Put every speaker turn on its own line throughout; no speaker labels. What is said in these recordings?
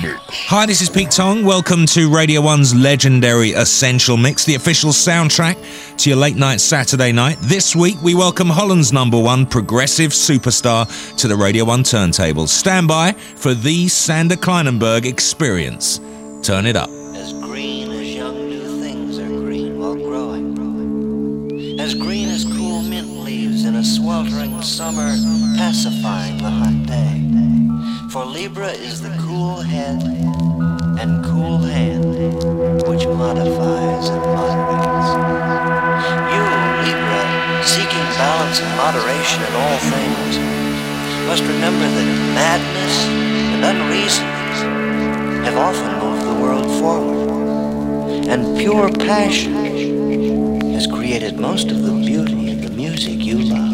Hi, this is Pete Tong. Welcome to Radio 1's legendary Essential Mix, the official soundtrack to your late night Saturday night. This week, we welcome Holland's number one progressive superstar to the Radio 1 turntables. Stand by for the Sander Kleinenberg experience. Turn it up.
As green as young new things are green while growing. As green as cool mint leaves in a sweltering summer, pacifying the hot day. For Libra is the cool head and cool hand which modifies and moderates. You, Libra, seeking balance and moderation in all things, must remember that madness and unreason have often moved the world forward, and pure passion has created most of the beauty in the music you love.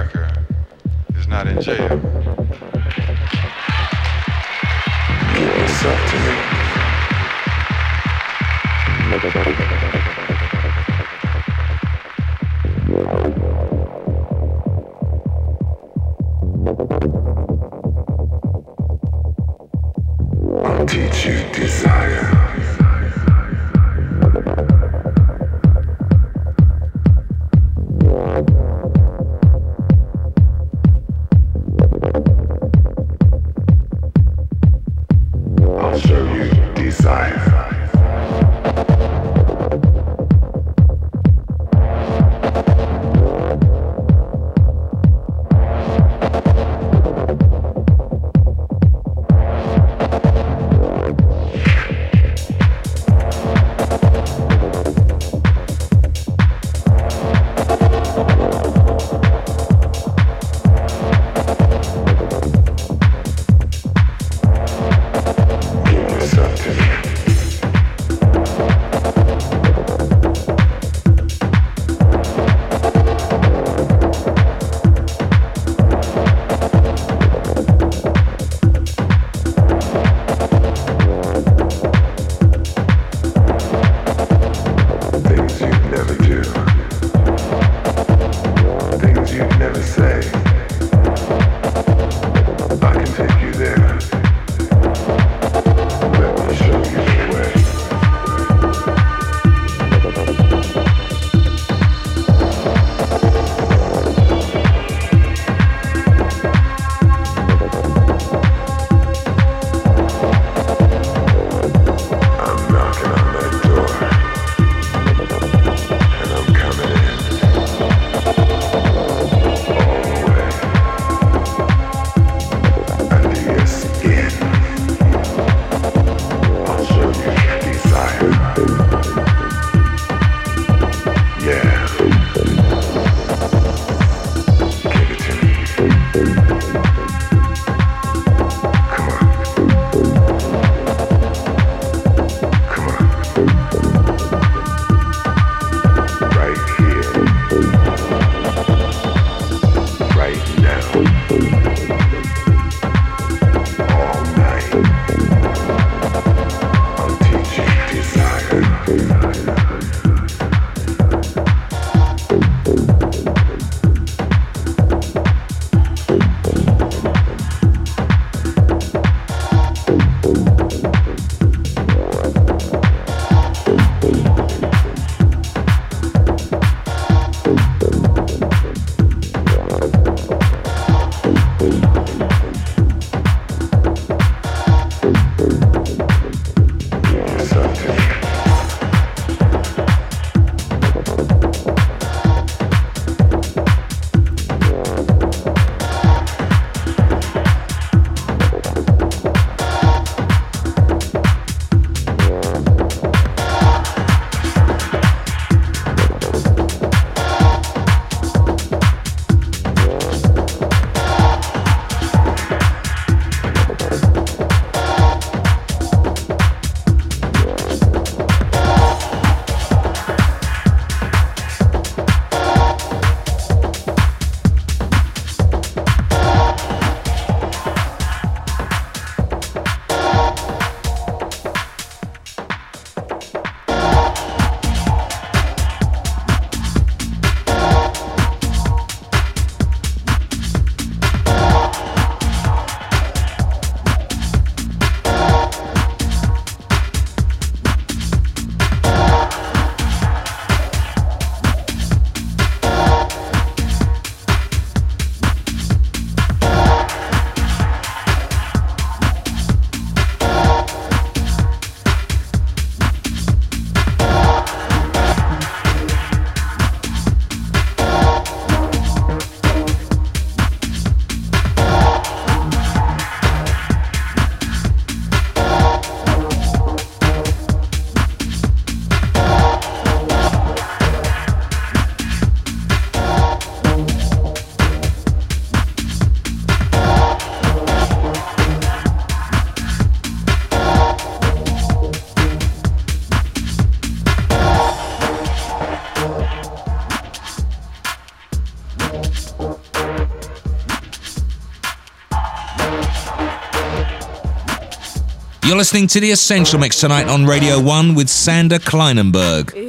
America is not in jail.
Give yourself to me.
You're listening to The Essential Mix tonight on Radio 1 with Sander Kleinenberg.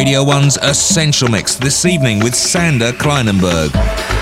Radio 1's Essential Mix this evening with Sander Kleinenberg.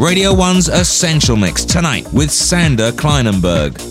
Radio 1's Essential Mix tonight with Sander Kleinenberg.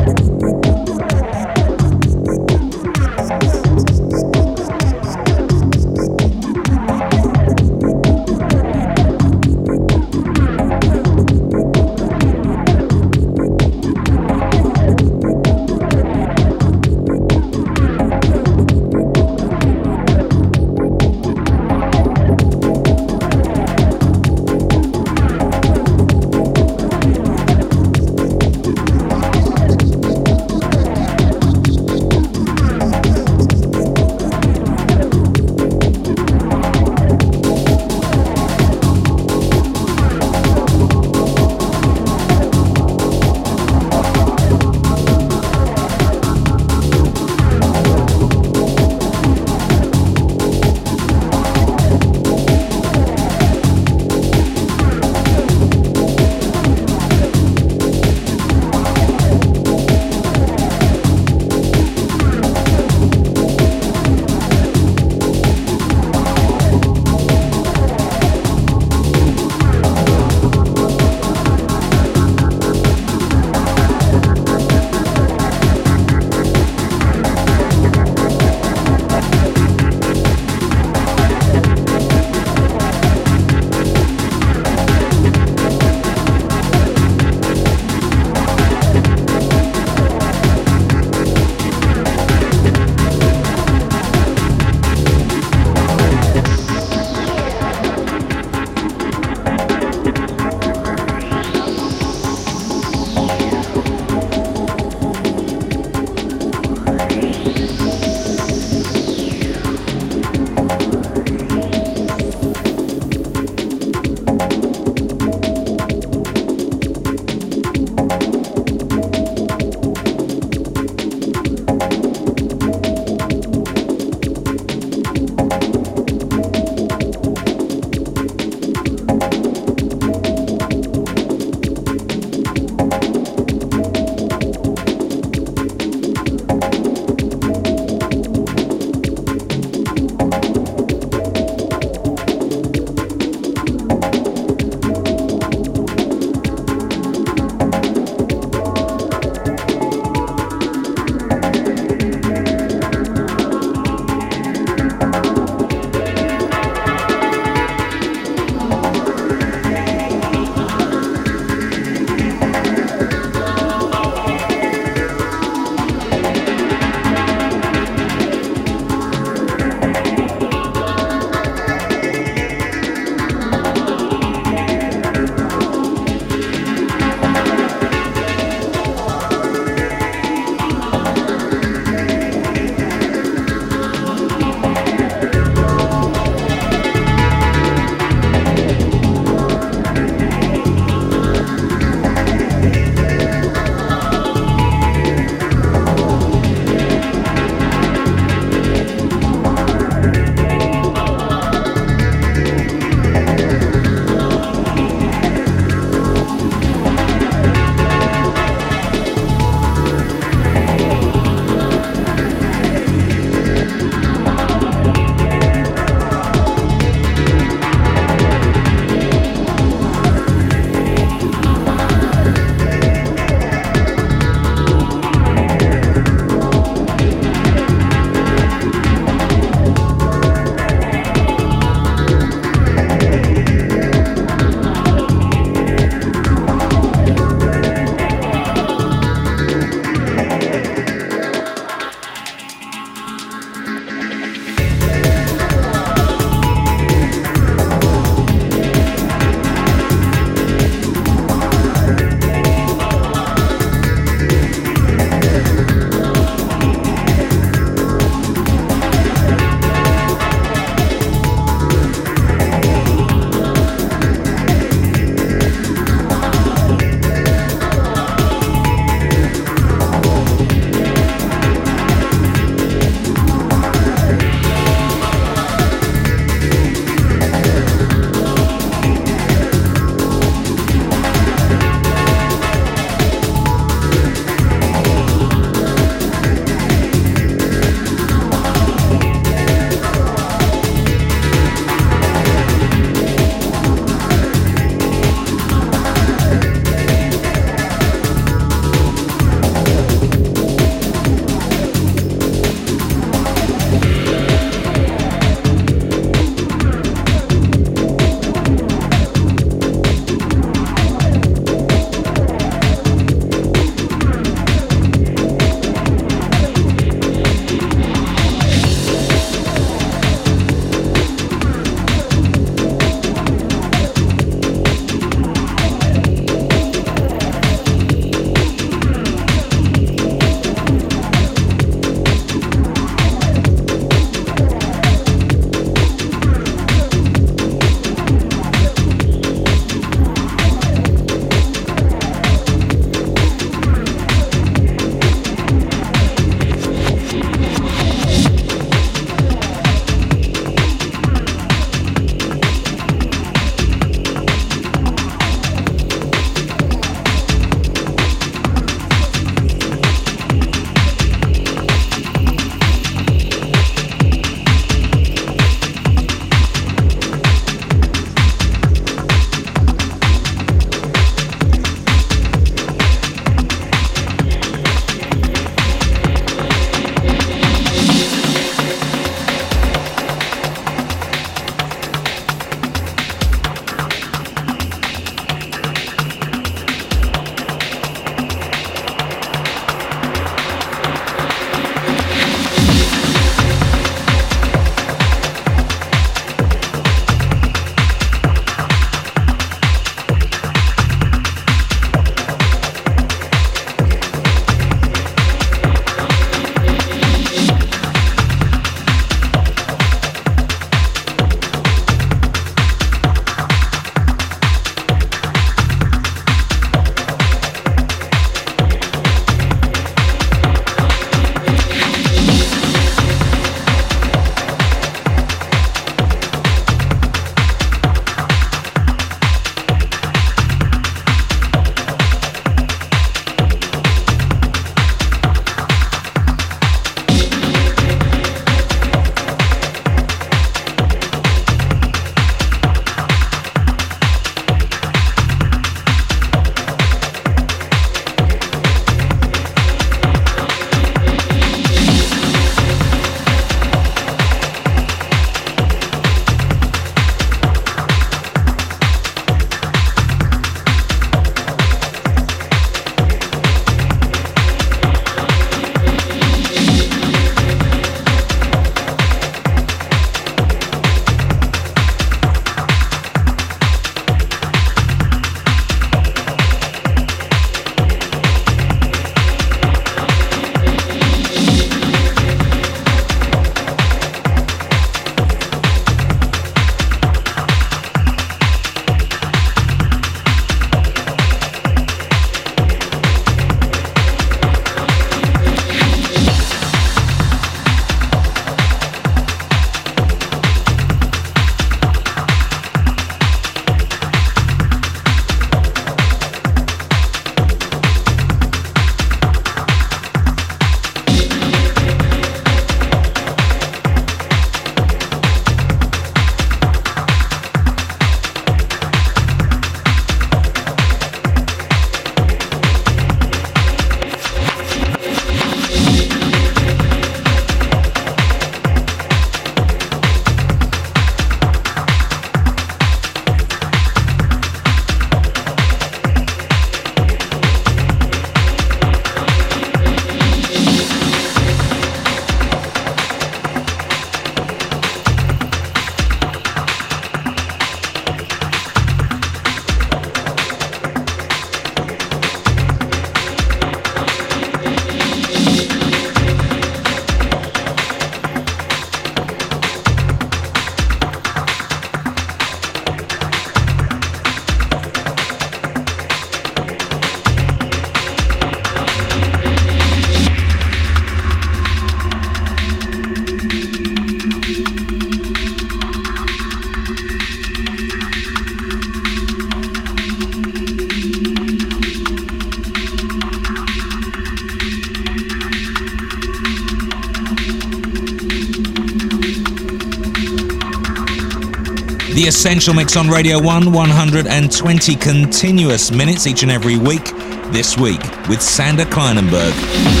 Essential Mix on Radio 1, 120 continuous minutes each and every week. This week with Sander Kleinenberg.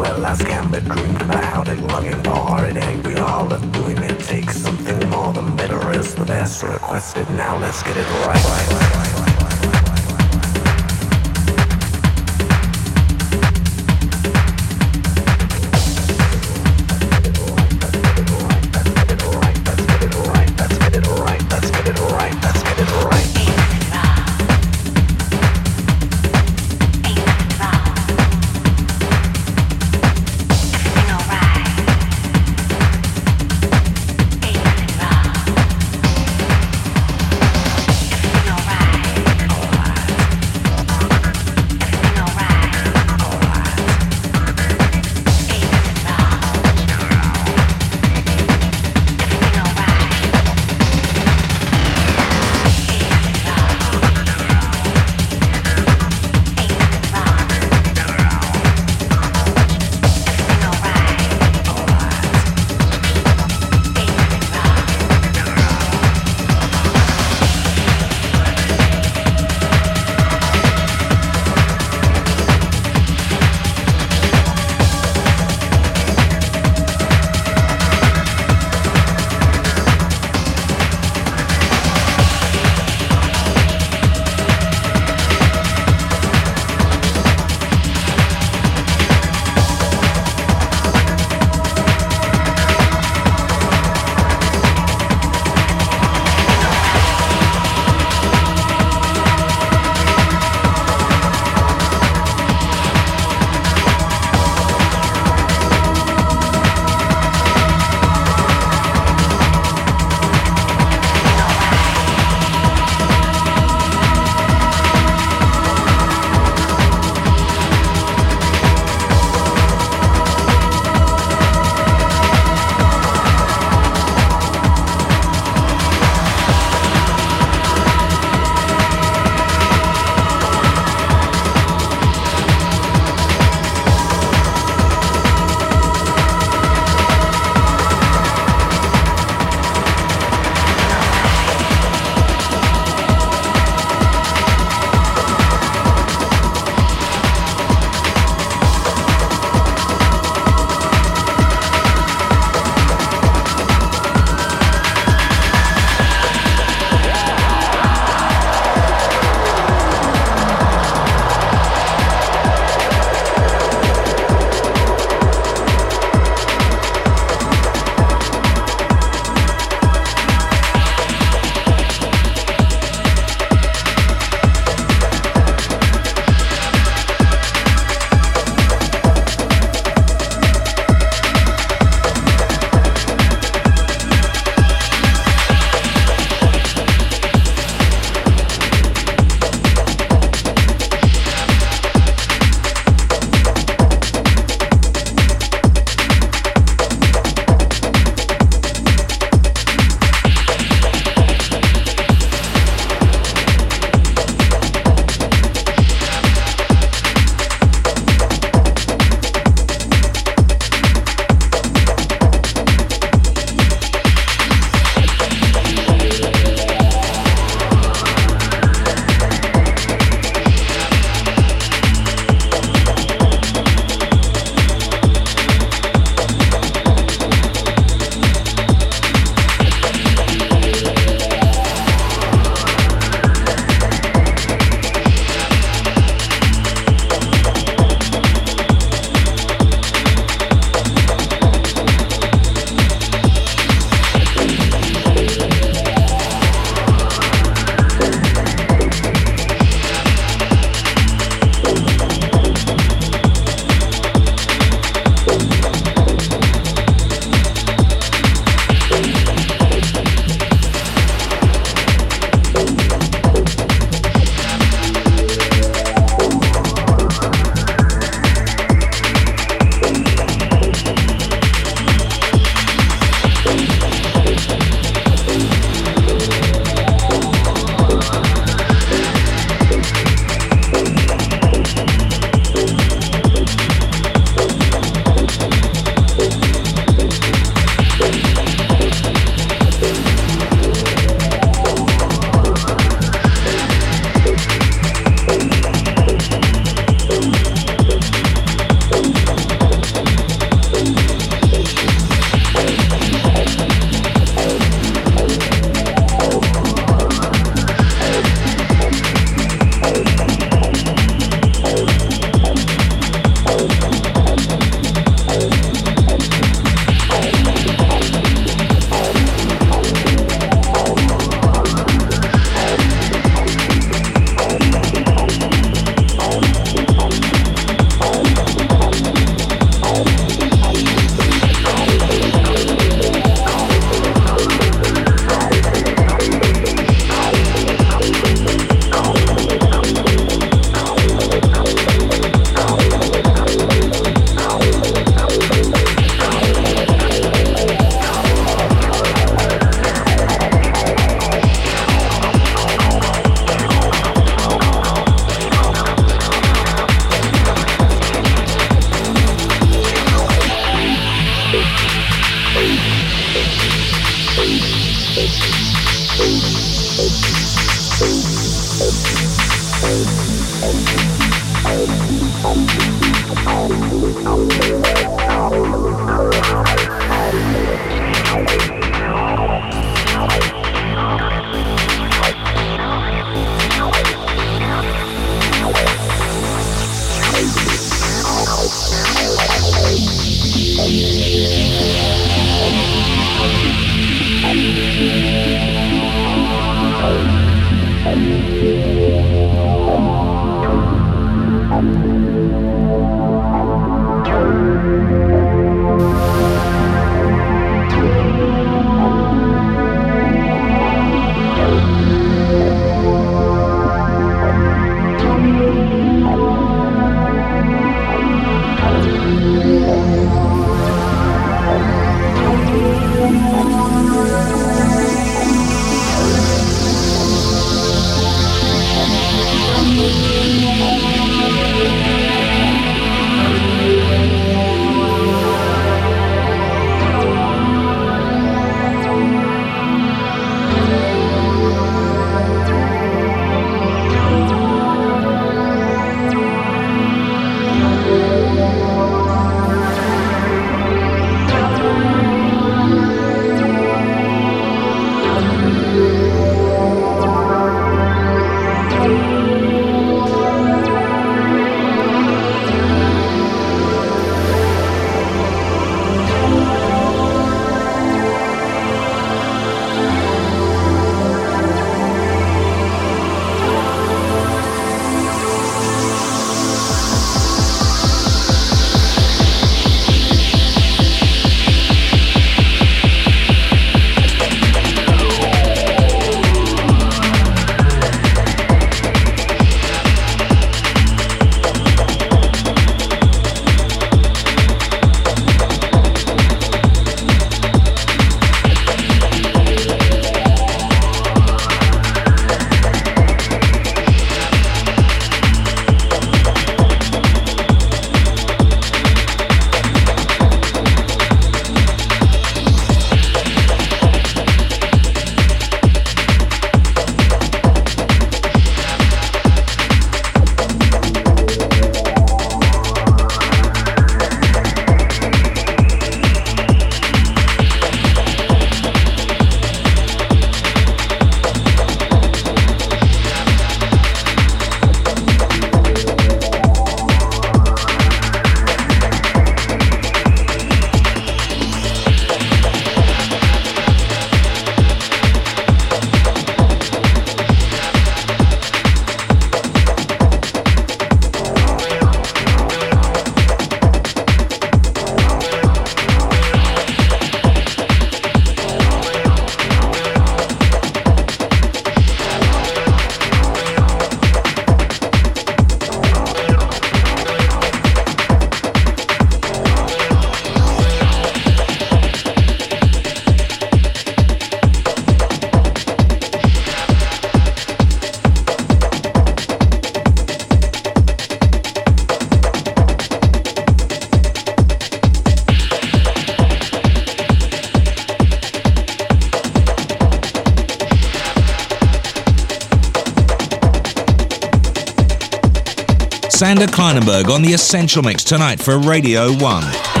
On the Essential Mix tonight for Radio 1.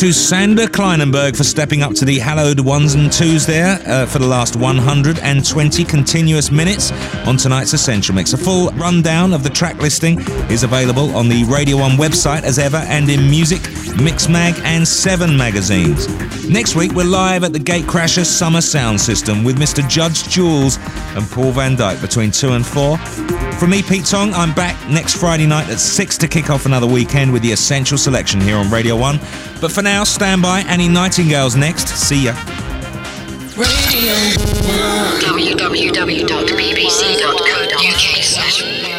To Sander Kleinenberg for stepping up to the hallowed ones and twos there uh, for the last 120 continuous minutes on tonight's Essential Mix. A full rundown of the track listing is available on the Radio 1 website as ever and in Muzik, Mixmag, and Seven magazines. Next week, we're live at the Gatecrasher Summer Sound System with Mr. Judge Jules and Paul van Dyk between 2 and 4. From me, Pete Tong, I'm back next Friday night at 6 to kick off another weekend with the Essential Selection here on Radio 1. But for now, stand by. Annie Nightingale's next. See ya.
www.bbc.co.uk slash